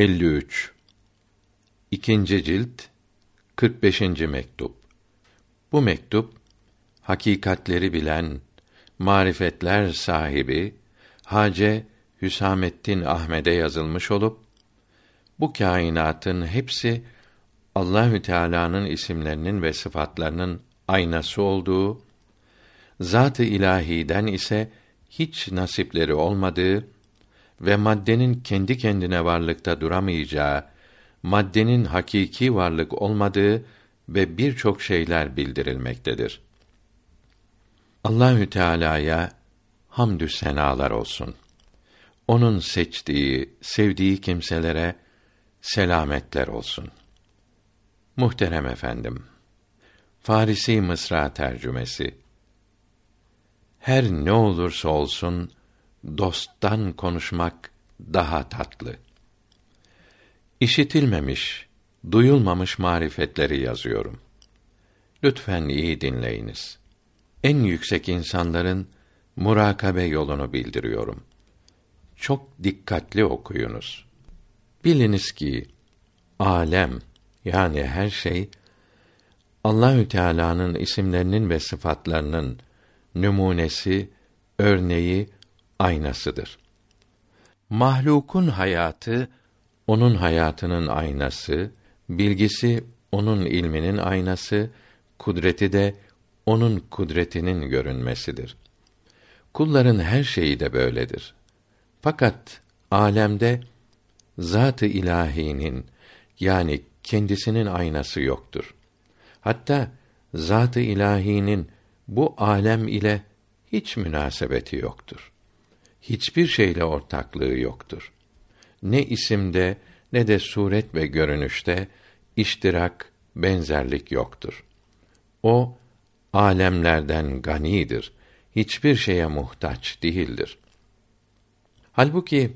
53 İkinci cilt 45. mektup. Bu mektup hakikatleri bilen marifetler sahibi Hace Hüsamettin Ahmed'e yazılmış olup bu kainatın hepsi Allahü Teala'nın isimlerinin ve sıfatlarının aynası olduğu, zat-ı ilahiden ise hiç nasipleri olmadığı ve maddenin kendi kendine varlıkta duramayacağı, maddenin hakiki varlık olmadığı ve birçok şeyler bildirilmektedir. Allahü Teala'ya hamdü senalar olsun. Onun seçtiği, sevdiği kimselere selametler olsun. Muhterem efendim, Farisi Mısra tercümesi. Her ne olursa olsun dosttan konuşmak daha tatlı. İşitilmemiş, duyulmamış marifetleri yazıyorum. Lütfen iyi dinleyiniz. En yüksek insanların murakabe yolunu bildiriyorum. Çok dikkatli okuyunuz. Biliniz ki alem yani her şey Allahü Teala'nın isimlerinin ve sıfatlarının numunesi, örneği, aynasıdır. Mahlukun hayatı onun hayatının aynası, bilgisi onun ilminin aynası, kudreti de onun kudretinin görünmesidir. Kulların her şeyi de böyledir. Fakat alemde zat-ı ilahinin yani kendisinin aynası yoktur. Hatta zat-ı ilahinin bu alem ile hiç münasebeti yoktur. Hiçbir şeyle ortaklığı yoktur. Ne isimde ne de suret ve görünüşte iştirak, benzerlik yoktur. O alemlerden ganidir. Hiçbir şeye muhtaç değildir. Halbuki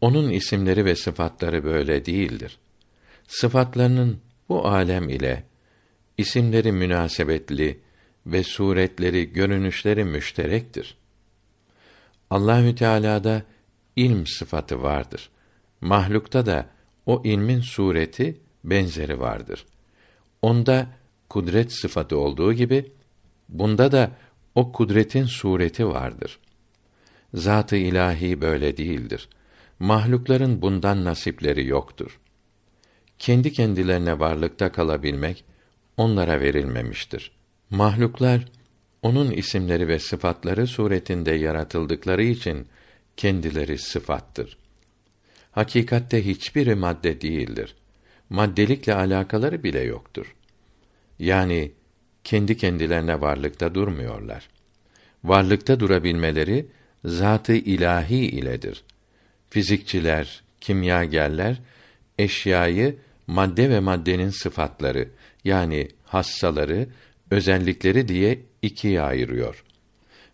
onun isimleri ve sıfatları böyle değildir. Sıfatlarının bu alem ile isimleri münasebetli ve suretleri, görünüşleri müşterektir. Allahü Teala'da ilm sıfatı vardır. Mahlukta da o ilmin sureti, benzeri vardır. Onda kudret sıfatı olduğu gibi bunda da o kudretin sureti vardır. Zat-ı ilahi böyle değildir. Mahlukların bundan nasipleri yoktur. Kendi kendilerine varlıkta kalabilmek onlara verilmemiştir. Mahluklar onun isimleri ve sıfatları suretinde yaratıldıkları için kendileri sıfattır. Hakikatte hiçbiri madde değildir. Maddelikle alakaları bile yoktur. Yani kendi kendilerine varlıkta durmuyorlar. Varlıkta durabilmeleri zatı ilahi iledir. Fizikçiler, kimyagerler eşyayı madde ve maddenin sıfatları yani hassaları, özellikleri diye ikiye ayırıyor.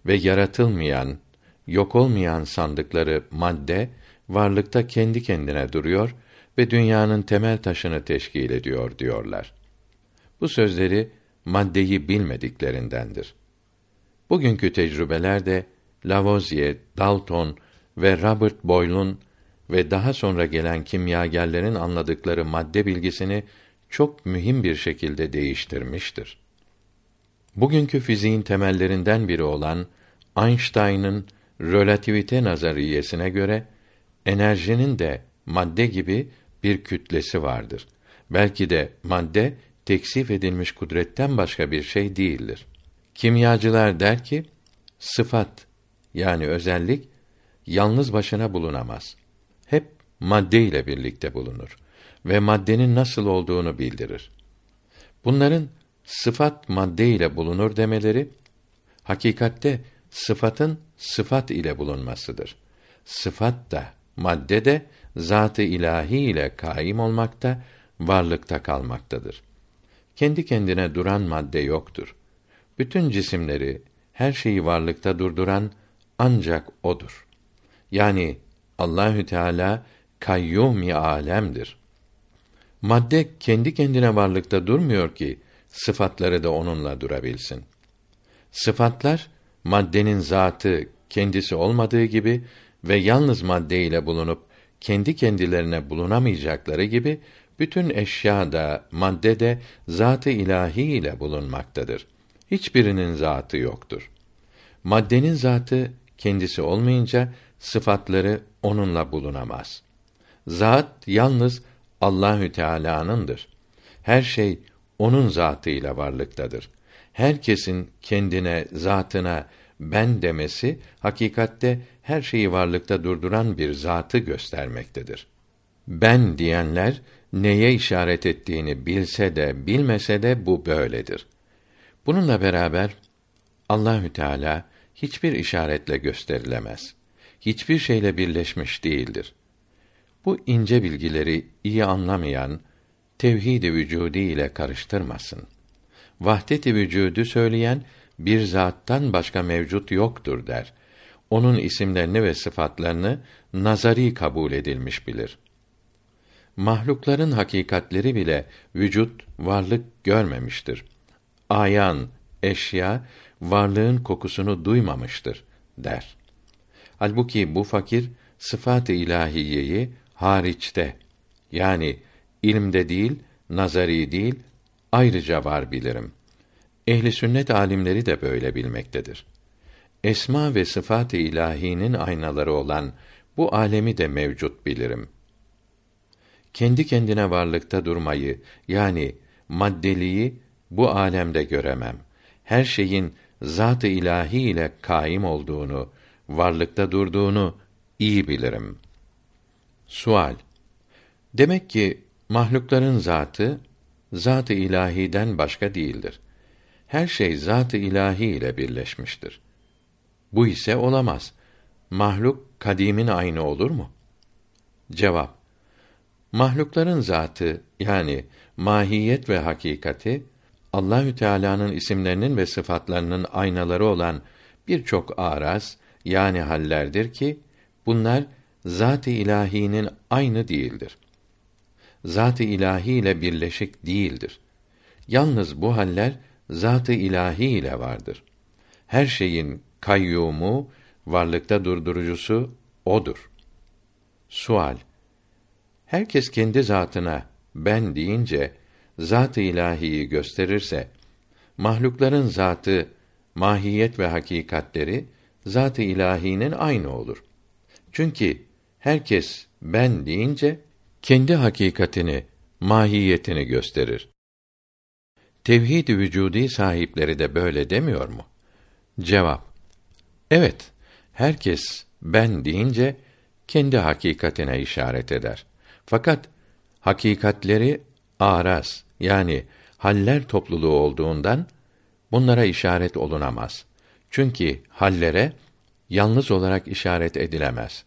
Ve yaratılmayan, yok olmayan sandıkları madde varlıkta kendi kendine duruyor ve dünyanın temel taşını teşkil ediyor diyorlar. Bu sözleri maddeyi bilmediklerindendir. Bugünkü tecrübeler de Lavoisier, Dalton ve Robert Boyle'un ve daha sonra gelen kimyagerlerin anladıkları madde bilgisini çok mühim bir şekilde değiştirmiştir. Bugünkü fiziğin temellerinden biri olan Einstein'ın relativite nazariyesine göre enerjinin de madde gibi bir kütlesi vardır. Belki de madde teksif edilmiş kudretten başka bir şey değildir. Kimyacılar der ki sıfat yani özellik yalnız başına bulunamaz. Hep madde ile birlikte bulunur ve maddenin nasıl olduğunu bildirir. Bunların sıfat madde ile bulunur demeleri hakikatte sıfatın sıfat ile bulunmasıdır. Sıfat da madde de zatı ilahi ile kaim olmakta, varlıkta kalmaktadır. Kendi kendine duran madde yoktur. Bütün cisimleri, her şeyi varlıkta durduran ancak odur. Yani Allahü Teala kayyum alemdir. Madde kendi kendine varlıkta durmuyor ki sıfatları da onunla durabilsin. Sıfatlar maddenin zatı kendisi olmadığı gibi ve yalnız madde ile bulunup kendi kendilerine bulunamayacakları gibi bütün eşya da madde de zatı ilahi ile bulunmaktadır. Hiçbirinin zatı yoktur. Maddenin zatı kendisi olmayınca sıfatları onunla bulunamaz. Zat yalnız Allahü Teala'nındır. Her şey onun zatıyla varlıktadır. Herkesin kendine, zatına ben demesi hakikatte her şeyi varlıkta durduran bir zatı göstermektedir. Ben diyenler neye işaret ettiğini bilse de bilmese de bu böyledir. Bununla beraber Allahü Teala hiçbir işaretle gösterilemez. Hiçbir şeyle birleşmiş değildir. Bu ince bilgileri iyi anlamayan tevhid-i vücudi ile karıştırmasın. Vahdet-i vücudu söyleyen bir zattan başka mevcut yoktur der. Onun isimlerini ve sıfatlarını nazari kabul edilmiş bilir. Mahlukların hakikatleri bile vücut, varlık görmemiştir. Ayan, eşya varlığın kokusunu duymamıştır der. Halbuki bu fakir sıfat-ı ilahiyeyi hariçte yani ilimde değil, nazari değil, ayrıca var bilirim. Ehli sünnet alimleri de böyle bilmektedir. Esma ve sıfat-ı ilahinin aynaları olan bu alemi de mevcut bilirim. Kendi kendine varlıkta durmayı yani maddeliği bu alemde göremem. Her şeyin zat-ı ilahi ile kaim olduğunu, varlıkta durduğunu iyi bilirim. Sual Demek ki mahlukların zatı zat-ı ilahiden başka değildir. Her şey zat-ı ilahi ile birleşmiştir. Bu ise olamaz. Mahluk kadimin aynı olur mu? Cevap Mahlukların zatı yani mahiyet ve hakikati Allahü Teala'nın isimlerinin ve sıfatlarının aynaları olan birçok araz yani hallerdir ki bunlar zat-ı ilahinin aynı değildir. Zat-ı ilahi ile birleşik değildir. Yalnız bu haller zat-ı ilahi ile vardır. Her şeyin kayyumu, varlıkta durdurucusu odur. Sual Herkes kendi zatına ben deyince zat-ı ilahiyi gösterirse mahlukların zatı, mahiyet ve hakikatleri zat-ı ilahinin aynı olur. Çünkü herkes ben deyince kendi hakikatini, mahiyetini gösterir. Tevhid-i vücudi sahipleri de böyle demiyor mu? Cevap: Evet, herkes ben deyince kendi hakikatine işaret eder. Fakat hakikatleri araz yani haller topluluğu olduğundan bunlara işaret olunamaz. Çünkü hallere yalnız olarak işaret edilemez.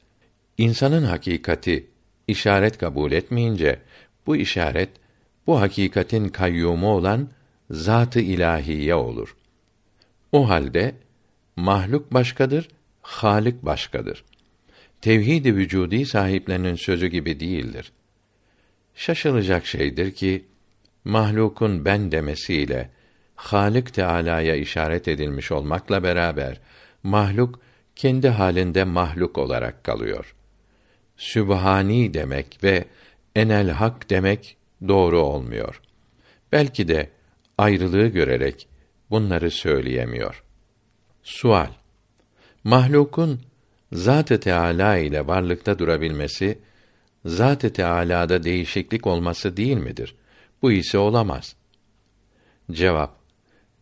İnsanın hakikati işaret kabul etmeyince bu işaret bu hakikatin kayyumu olan zatı ilahiye olur. O halde mahluk başkadır, halik başkadır. Tevhid-i vücudi sahiplerinin sözü gibi değildir. Şaşılacak şeydir ki mahlukun ben demesiyle Halik Teala'ya işaret edilmiş olmakla beraber mahluk kendi halinde mahluk olarak kalıyor. Sübhani demek ve enel hak demek doğru olmuyor. Belki de ayrılığı görerek bunları söyleyemiyor. Sual Mahlukun Zat-ı Teâlâ ile varlıkta durabilmesi, Zat-ı Teâlâ'da değişiklik olması değil midir? Bu ise olamaz. Cevap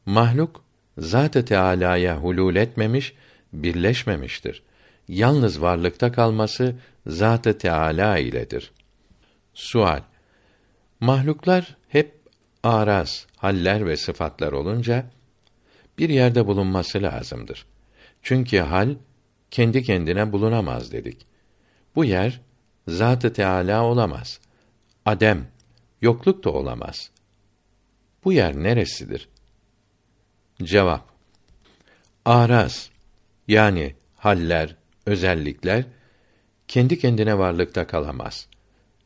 Mahluk Zat-ı Teâlâ'ya hulul etmemiş, birleşmemiştir. Yalnız varlıkta kalması Zat-ı Teâlâ iledir. Sual Mahluklar hep araz, haller ve sıfatlar olunca bir yerde bulunması lazımdır. Çünkü hal kendi kendine bulunamaz dedik. Bu yer Zat-ı Teâlâ olamaz. Adem, yokluk da olamaz. Bu yer neresidir? Cevap Araz yani haller, özellikler kendi kendine varlıkta kalamaz.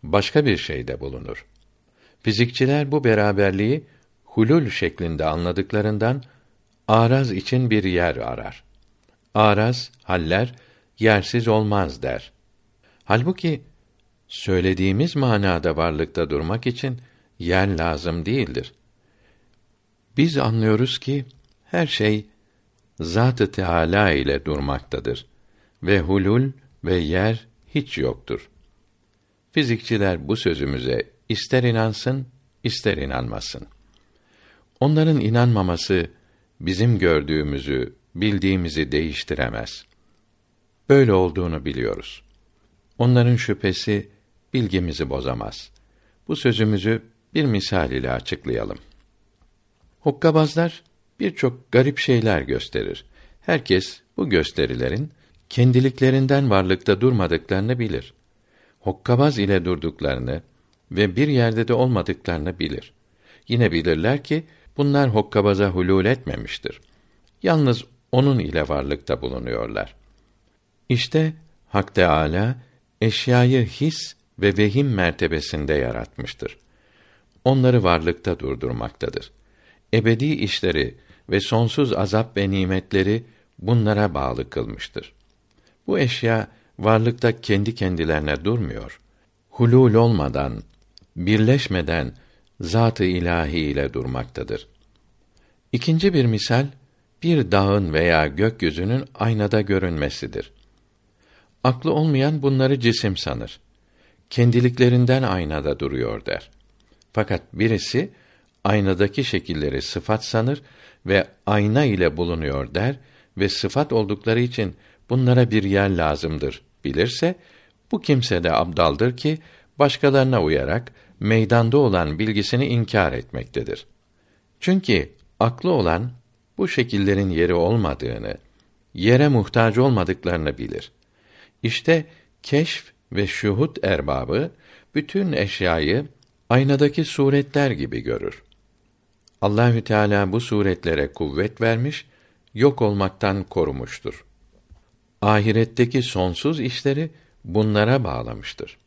Başka bir şeyde bulunur. Fizikçiler bu beraberliği hulul şeklinde anladıklarından araz için bir yer arar. Araz, haller yersiz olmaz der. Halbuki söylediğimiz manada varlıkta durmak için yer lazım değildir. Biz anlıyoruz ki her şey Zat-ı Teâlâ ile durmaktadır ve hulul ve yer hiç yoktur. Fizikçiler bu sözümüze ister inansın, ister inanmasın. Onların inanmaması bizim gördüğümüzü, bildiğimizi değiştiremez. Böyle olduğunu biliyoruz. Onların şüphesi bilgimizi bozamaz. Bu sözümüzü bir misal ile açıklayalım. Hokkabazlar birçok garip şeyler gösterir. Herkes bu gösterilerin kendiliklerinden varlıkta durmadıklarını bilir. Hokkabaz ile durduklarını ve bir yerde de olmadıklarını bilir. Yine bilirler ki bunlar hokkabaza hulul etmemiştir. Yalnız onun ile varlıkta bulunuyorlar. İşte Hak Teâlâ eşyayı his ve vehim mertebesinde yaratmıştır. Onları varlıkta durdurmaktadır. Ebedi işleri ve sonsuz azap ve nimetleri bunlara bağlı kılmıştır. Bu eşya varlıkta kendi kendilerine durmuyor. Hulul olmadan, birleşmeden zat-ı ilahi ile durmaktadır. İkinci bir misal bir dağın veya gökyüzünün aynada görünmesidir. Aklı olmayan bunları cisim sanır. Kendiliklerinden aynada duruyor der. Fakat birisi aynadaki şekilleri sıfat sanır ve ayna ile bulunuyor der ve sıfat oldukları için bunlara bir yer lazımdır bilirse bu kimse de abdaldır ki başkalarına uyarak meydanda olan bilgisini inkar etmektedir. Çünkü aklı olan bu şekillerin yeri olmadığını, yere muhtaç olmadıklarını bilir. İşte keşf ve şuhut erbabı bütün eşyayı aynadaki suretler gibi görür. Allahü Teala bu suretlere kuvvet vermiş, yok olmaktan korumuştur. Ahiretteki sonsuz işleri bunlara bağlamıştır.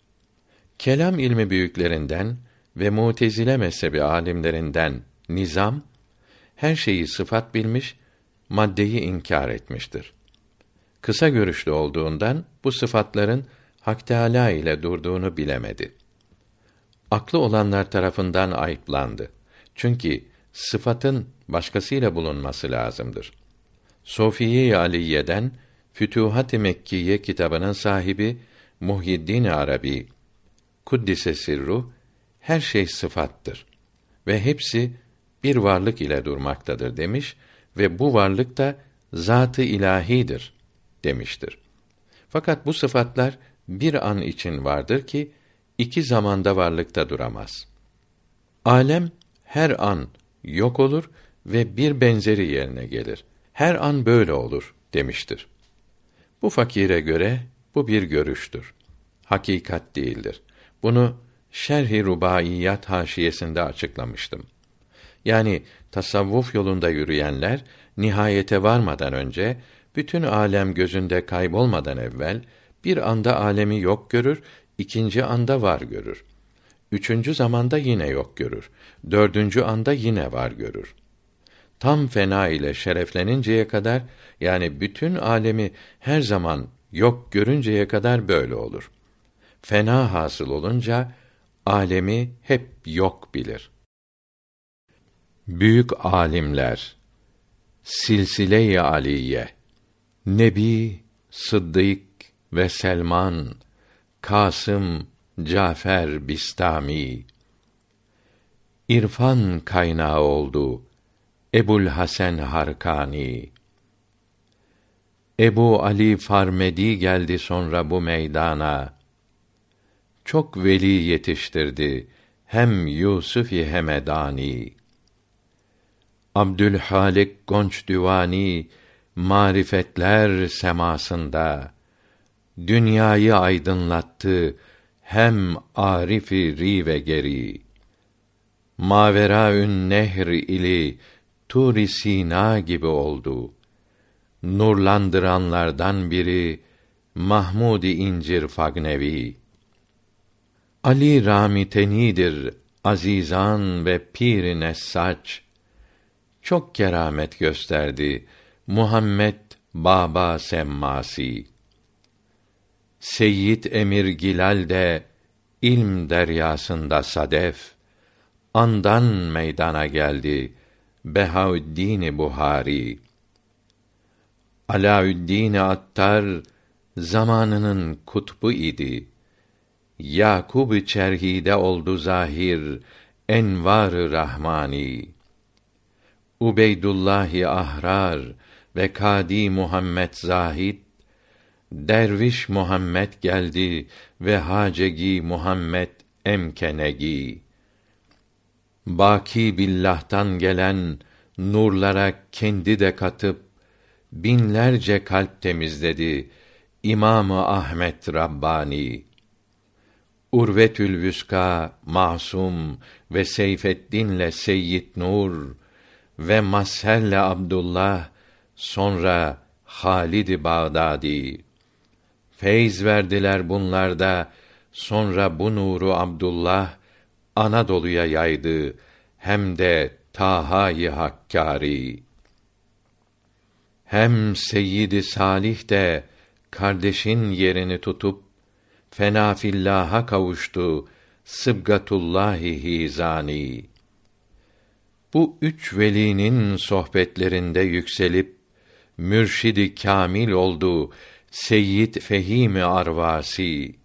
Kelam ilmi büyüklerinden ve Mutezile mezhebi alimlerinden Nizam her şeyi sıfat bilmiş, maddeyi inkar etmiştir. Kısa görüşlü olduğundan bu sıfatların Hak Teâlâ ile durduğunu bilemedi. Aklı olanlar tarafından ayıplandı. Çünkü sıfatın başkasıyla bulunması lazımdır. Sofiye-i Aliye'den Fütuhat-ı Mekkiye kitabının sahibi Muhyiddin Arabi kuddise sirru her şey sıfattır ve hepsi bir varlık ile durmaktadır demiş ve bu varlık da zatı ilahidir demiştir. Fakat bu sıfatlar bir an için vardır ki iki zamanda varlıkta duramaz. Alem her an yok olur ve bir benzeri yerine gelir. Her an böyle olur demiştir. Bu fakire göre bu bir görüştür. Hakikat değildir. Bunu Şerh-i Rubaiyat haşiyesinde açıklamıştım. Yani tasavvuf yolunda yürüyenler nihayete varmadan önce bütün alem gözünde kaybolmadan evvel bir anda alemi yok görür, ikinci anda var görür. Üçüncü zamanda yine yok görür. Dördüncü anda yine var görür. Tam fena ile şerefleninceye kadar yani bütün alemi her zaman yok görünceye kadar böyle olur. Fena hasıl olunca alemi hep yok bilir. Büyük alimler Silsile-i Aliye Nebi, Sıddık ve Selman, Kasım, Cafer Bistami İrfan kaynağı oldu Ebul Hasan Harkani Ebu Ali Farmedi geldi sonra bu meydana. Çok veli yetiştirdi hem Yusuf-i Hemedani. Abdülhalik Gonç Divani marifetler semasında dünyayı aydınlattı hem arifi ri ve geri. Maveraün nehr ili tur Sina gibi oldu. Nurlandıranlardan biri Mahmud İncir Fagnevi. Ali Ramitenidir azizan ve pir Nessaç çok keramet gösterdi Muhammed Baba Semmasi. Seyyid Emir Gilal de ilm deryasında sadef andan meydana geldi Behaüddin Buhari. Alaüddin Attar zamanının kutbu idi. Yakub çerhide oldu zahir envar rahmani. Ubeydullah Ahrar ve Kadi Muhammed Zahid Derviş Muhammed geldi ve Hacegi Muhammed emkenegi. Baki billah'tan gelen nurlara kendi de katıp binlerce kalp temizledi İmamı Ahmet Rabbani. Urvetül Vüska, Masum ve Seyfeddin'le Seyyid Nur ve Masher'le Abdullah, sonra Halid Bağdadi. Feyz verdiler bunlarda, sonra bu nuru Abdullah Anadolu'ya yaydı hem de Taha-i Hakkari. Hem Seyyid Salih de kardeşin yerini tutup fena fillaha kavuştu Sıbgatullahi Hizani. Bu üç velinin sohbetlerinde yükselip mürşidi kamil oldu Seyyid Fehimi Arvasi.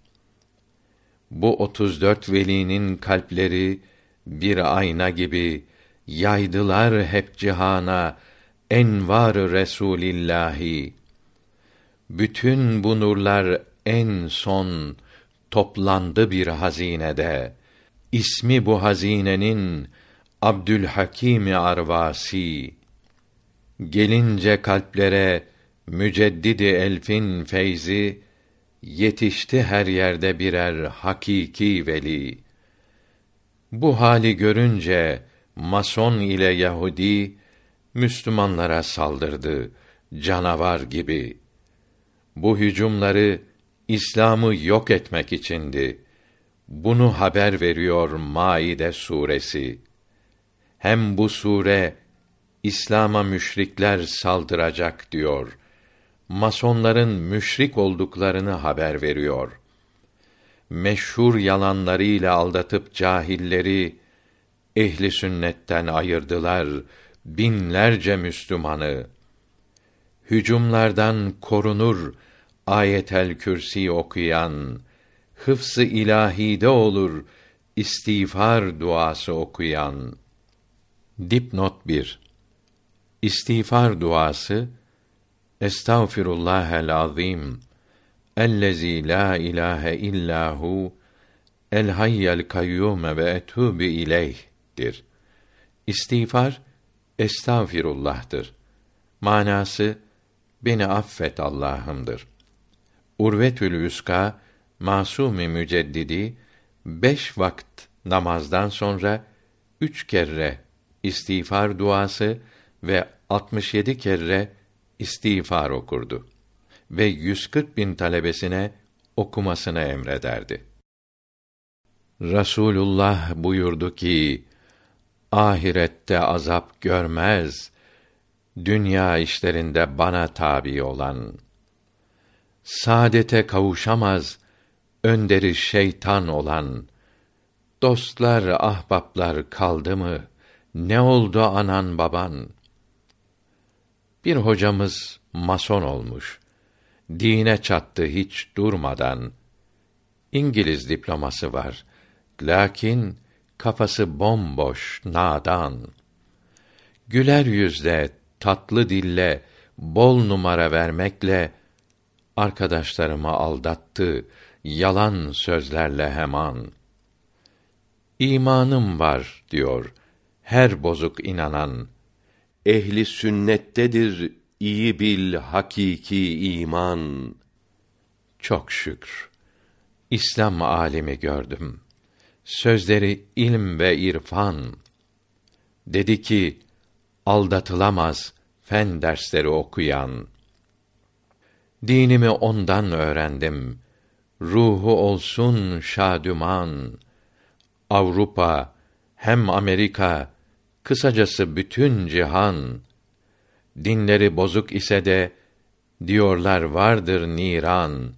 Bu otuz dört velinin kalpleri bir ayna gibi yaydılar hep cihana envar Resulillahi. Bütün bu nurlar en son toplandı bir hazinede. İsmi bu hazinenin Abdülhakim Arvasi. Gelince kalplere müceddidi elfin feyzi yetişti her yerde birer hakiki veli. Bu hali görünce Mason ile Yahudi Müslümanlara saldırdı canavar gibi. Bu hücumları İslam'ı yok etmek içindi. Bunu haber veriyor Maide suresi. Hem bu sure İslam'a müşrikler saldıracak diyor. Masonların müşrik olduklarını haber veriyor. Meşhur yalanlarıyla aldatıp cahilleri ehli sünnetten ayırdılar binlerce Müslümanı. Hücumlardan korunur ayetel kürsi okuyan, hıfzı ilahide olur istiğfar duası okuyan. Dipnot 1 İstiğfar duası Estağfirullahel azim ellezî la ilahe illahu el hayyel kayyum ve etûbü ileyh'dir. İstiğfar estağfirullah'tır. Manası beni affet Allah'ımdır. Urvetül Vüska Masumi Müceddidi beş vakit namazdan sonra üç kere istiğfar duası ve 67 kere istiğfar okurdu ve 140 bin talebesine okumasını emrederdi. Rasulullah buyurdu ki, ahirette azap görmez, dünya işlerinde bana tabi olan. Saadete kavuşamaz, önderi şeytan olan. Dostlar, ahbaplar kaldı mı? Ne oldu anan baban?' Bir hocamız mason olmuş. Dine çattı hiç durmadan. İngiliz diploması var. Lakin kafası bomboş, nadan. Güler yüzle, tatlı dille, bol numara vermekle arkadaşlarımı aldattı yalan sözlerle hemen. İmanım var diyor her bozuk inanan ehli sünnettedir iyi bil hakiki iman. Çok şükür. İslam alimi gördüm. Sözleri ilm ve irfan. Dedi ki, aldatılamaz fen dersleri okuyan. Dinimi ondan öğrendim. Ruhu olsun şadüman. Avrupa hem Amerika Kısacası bütün cihan dinleri bozuk ise de diyorlar vardır niran.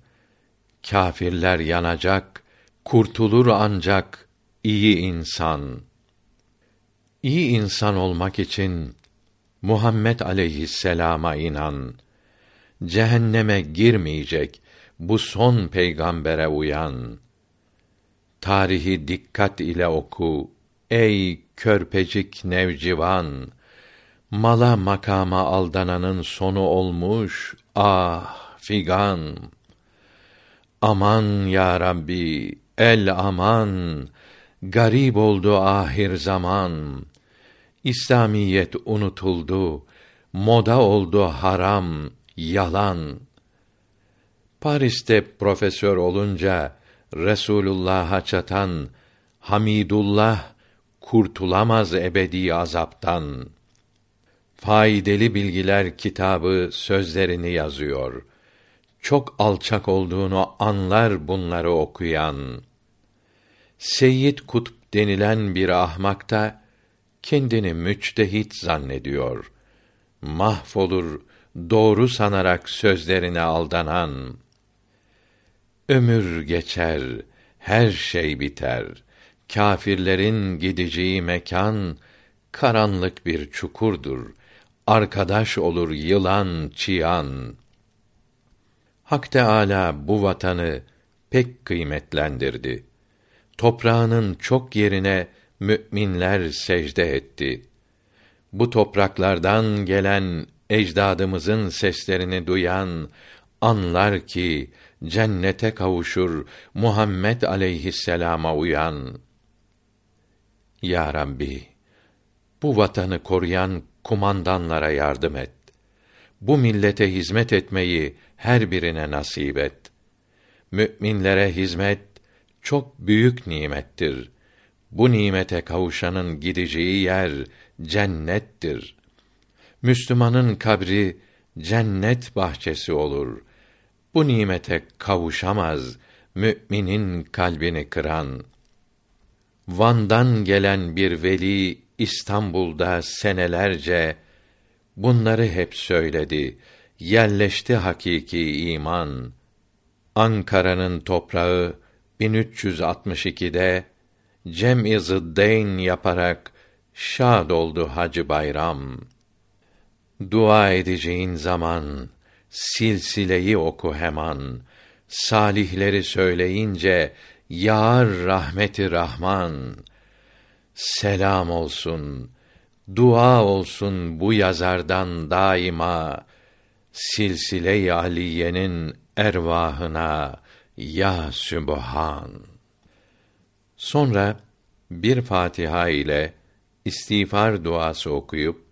Kâfirler yanacak, kurtulur ancak iyi insan. İyi insan olmak için Muhammed aleyhisselama inan. Cehenneme girmeyecek bu son peygambere uyan. Tarihi dikkat ile oku ey körpecik nevcivan. Mala makama aldananın sonu olmuş ah figan. Aman ya Rabbi el aman garip oldu ahir zaman. İslamiyet unutuldu, moda oldu haram, yalan. Paris'te profesör olunca Resulullah'a çatan Hamidullah kurtulamaz ebedi azaptan. Faydalı bilgiler kitabı sözlerini yazıyor. Çok alçak olduğunu anlar bunları okuyan. Seyyid Kutup denilen bir ahmak da kendini müçtehit zannediyor. Mahvolur doğru sanarak sözlerine aldanan. Ömür geçer, her şey biter. Kâfirlerin gideceği mekan karanlık bir çukurdur. Arkadaş olur yılan, çiyan. Hak Teâlâ bu vatanı pek kıymetlendirdi. Toprağının çok yerine müminler secde etti. Bu topraklardan gelen ecdadımızın seslerini duyan anlar ki cennete kavuşur Muhammed aleyhisselama uyan. Ya Rabbi, bu vatanı koruyan kumandanlara yardım et. Bu millete hizmet etmeyi her birine nasip et. Müminlere hizmet çok büyük nimettir. Bu nimete kavuşanın gideceği yer cennettir. Müslümanın kabri cennet bahçesi olur. Bu nimete kavuşamaz müminin kalbini kıran. Van'dan gelen bir veli İstanbul'da senelerce bunları hep söyledi. Yerleşti hakiki iman. Ankara'nın toprağı 1362'de cem-i zıddeyn yaparak şad oldu Hacı Bayram. Dua edeceğin zaman silsileyi oku hemen. Salihleri söyleyince yar rahmeti Rahman. Selam olsun, dua olsun bu yazardan daima silsile-i aliyenin ervahına ya Sübhan. Sonra bir Fatiha ile istiğfar duası okuyup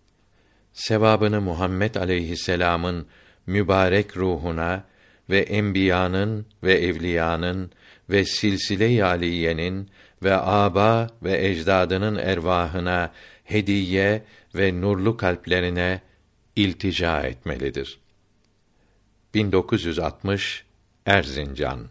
sevabını Muhammed aleyhisselam'ın mübarek ruhuna ve enbiyanın ve evliyanın ve silsile-i aliyenin ve aba ve ecdadının ervahına hediye ve nurlu kalplerine iltica etmelidir. 1960 Erzincan